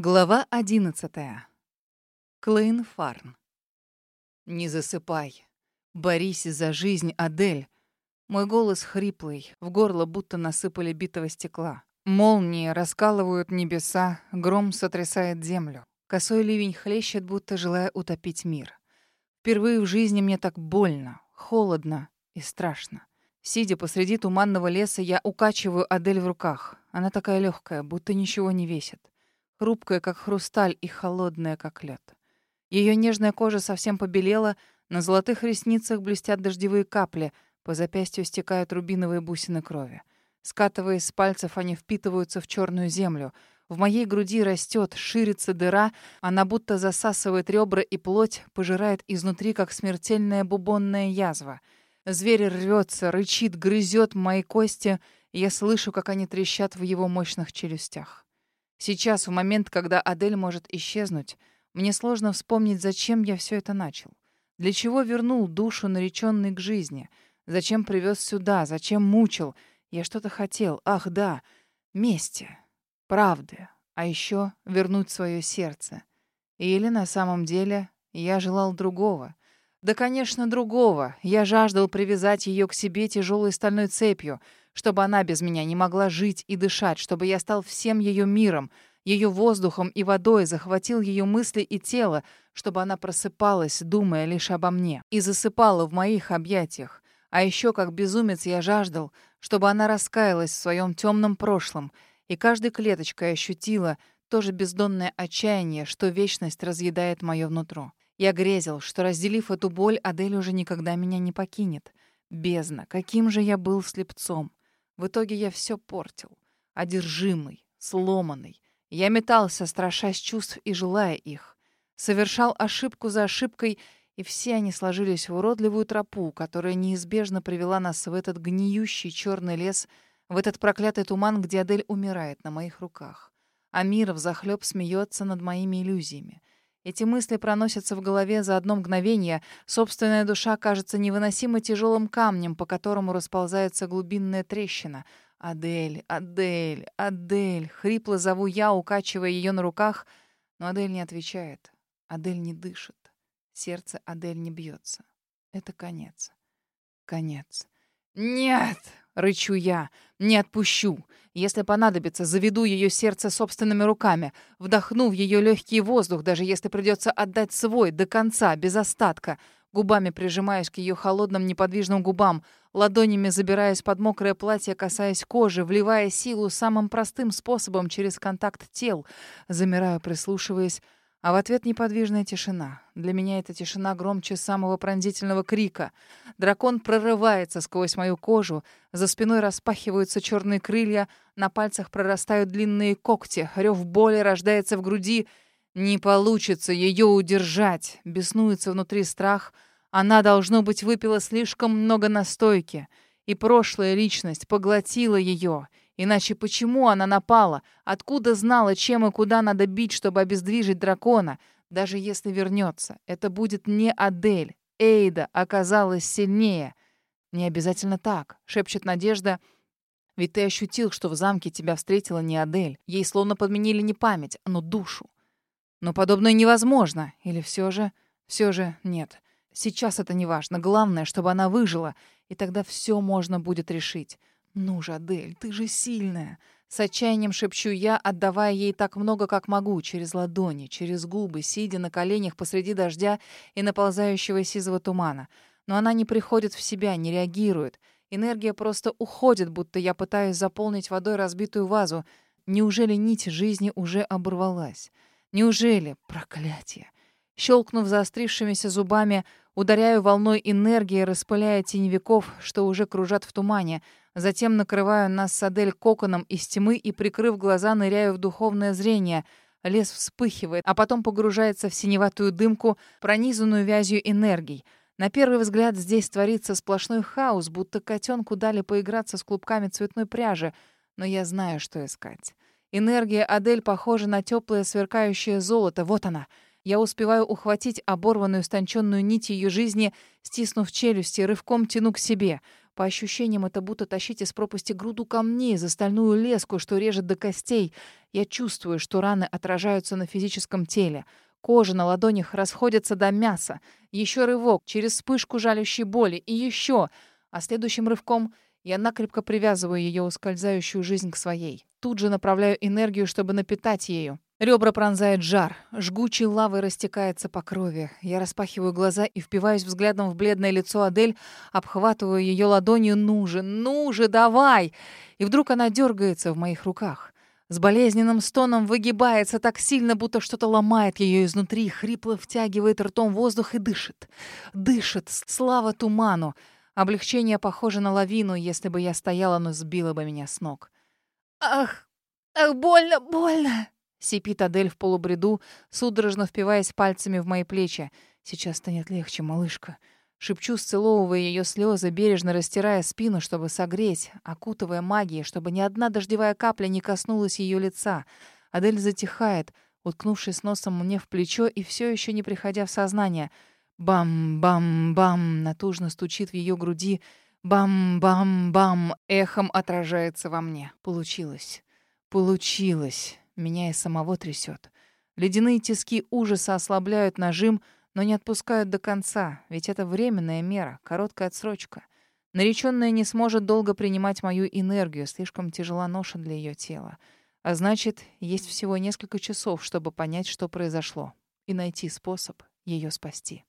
Глава одиннадцатая. Клейн Фарн. «Не засыпай. Борись за жизнь, Адель». Мой голос хриплый, в горло будто насыпали битого стекла. Молнии раскалывают небеса, гром сотрясает землю. Косой ливень хлещет, будто желая утопить мир. Впервые в жизни мне так больно, холодно и страшно. Сидя посреди туманного леса, я укачиваю Адель в руках. Она такая легкая, будто ничего не весит хрупкая, как хрусталь, и холодная, как лед. Ее нежная кожа совсем побелела, на золотых ресницах блестят дождевые капли, по запястью стекают рубиновые бусины крови. Скатываясь с пальцев, они впитываются в черную землю. В моей груди растет, ширится дыра, она будто засасывает ребра и плоть, пожирает изнутри, как смертельная бубонная язва. Зверь рвется, рычит, грызет мои кости, и я слышу, как они трещат в его мощных челюстях. Сейчас, в момент, когда Адель может исчезнуть, мне сложно вспомнить, зачем я все это начал. Для чего вернул душу, нареченной к жизни? Зачем привез сюда? Зачем мучил? Я что-то хотел. Ах, да, мести, правды. А еще вернуть свое сердце. Или на самом деле я желал другого. Да, конечно, другого. Я жаждал привязать ее к себе тяжелой стальной цепью — чтобы она без меня не могла жить и дышать, чтобы я стал всем ее миром, ее воздухом и водой, захватил ее мысли и тело, чтобы она просыпалась, думая лишь обо мне, и засыпала в моих объятиях. А еще, как безумец, я жаждал, чтобы она раскаялась в своем темном прошлом, и каждой клеточкой ощутила то же бездонное отчаяние, что вечность разъедает мое внутро. Я грезил, что, разделив эту боль, Адель уже никогда меня не покинет. Бездна, каким же я был слепцом. В итоге я все портил. Одержимый, сломанный. Я метался, страшась чувств и желая их. Совершал ошибку за ошибкой, и все они сложились в уродливую тропу, которая неизбежно привела нас в этот гниющий черный лес, в этот проклятый туман, где Адель умирает на моих руках. А мир взахлёб смеется над моими иллюзиями. Эти мысли проносятся в голове за одно мгновение. Собственная душа кажется невыносимо тяжелым камнем, по которому расползается глубинная трещина. «Адель, Адель, Адель!» Хрипло зову я, укачивая ее на руках. Но Адель не отвечает. Адель не дышит. Сердце Адель не бьется. Это конец. Конец. «Нет!» — рычу я. «Не отпущу. Если понадобится, заведу ее сердце собственными руками, вдохну в ее легкий воздух, даже если придется отдать свой до конца, без остатка. Губами прижимаюсь к ее холодным неподвижным губам, ладонями забираясь под мокрое платье, касаясь кожи, вливая силу самым простым способом через контакт тел. Замираю, прислушиваясь. А в ответ неподвижная тишина. Для меня эта тишина громче самого пронзительного крика. Дракон прорывается сквозь мою кожу, за спиной распахиваются черные крылья, на пальцах прорастают длинные когти, рев боли рождается в груди. Не получится ее удержать. Беснуется внутри страх. Она, должно быть, выпила слишком много настойки. И прошлая личность поглотила ее — Иначе почему она напала? Откуда знала, чем и куда надо бить, чтобы обездвижить дракона? Даже если вернется, это будет не Адель. Эйда оказалась сильнее. Не обязательно так, шепчет Надежда. Ведь ты ощутил, что в замке тебя встретила не Адель. Ей словно подменили не память, но душу. Но подобное невозможно. Или все же... Все же нет. Сейчас это не важно. Главное, чтобы она выжила. И тогда все можно будет решить. «Ну же, Адель, ты же сильная!» С отчаянием шепчу я, отдавая ей так много, как могу, через ладони, через губы, сидя на коленях посреди дождя и наползающего сизого тумана. Но она не приходит в себя, не реагирует. Энергия просто уходит, будто я пытаюсь заполнить водой разбитую вазу. Неужели нить жизни уже оборвалась? Неужели? Проклятие! Щелкнув заострившимися зубами, ударяю волной энергии, распыляя теневиков, что уже кружат в тумане — Затем накрываю нас с Адель коконом из тьмы и, прикрыв глаза, ныряю в духовное зрение. Лес вспыхивает, а потом погружается в синеватую дымку, пронизанную вязью энергий. На первый взгляд здесь творится сплошной хаос, будто котенку дали поиграться с клубками цветной пряжи. Но я знаю, что искать. Энергия Адель похожа на теплое сверкающее золото. Вот она. Я успеваю ухватить оборванную, стонченную нить ее жизни, стиснув челюсти, рывком тяну к себе — По ощущениям, это будто тащить из пропасти груду камней за стальную леску, что режет до костей. Я чувствую, что раны отражаются на физическом теле. Кожа на ладонях расходится до мяса. Еще рывок через вспышку жалящей боли. И еще. А следующим рывком я накрепко привязываю ее ускользающую жизнь к своей. Тут же направляю энергию, чтобы напитать ею. Ребра пронзает жар, жгучей лавой растекается по крови. Я распахиваю глаза и впиваюсь взглядом в бледное лицо Адель, обхватываю ее ладонью «Ну же, ну же, давай!» И вдруг она дергается в моих руках. С болезненным стоном выгибается так сильно, будто что-то ломает ее изнутри, хрипло втягивает ртом воздух и дышит. Дышит, слава туману. Облегчение похоже на лавину, если бы я стояла, но сбило бы меня с ног. «Ах, ах, больно, больно!» Сипит Адель в полубреду, судорожно впиваясь пальцами в мои плечи. «Сейчас станет легче, малышка». Шепчу, сцеловывая ее слезы, бережно растирая спину, чтобы согреть, окутывая магией, чтобы ни одна дождевая капля не коснулась ее лица. Адель затихает, уткнувшись носом мне в плечо и все еще не приходя в сознание. Бам-бам-бам натужно стучит в ее груди. Бам-бам-бам эхом отражается во мне. Получилось. Получилось. Меня и самого трясет. Ледяные тиски ужаса ослабляют нажим, но не отпускают до конца, ведь это временная мера, короткая отсрочка. Нареченная не сможет долго принимать мою энергию, слишком тяжела ноша для ее тела. А значит, есть всего несколько часов, чтобы понять, что произошло, и найти способ ее спасти.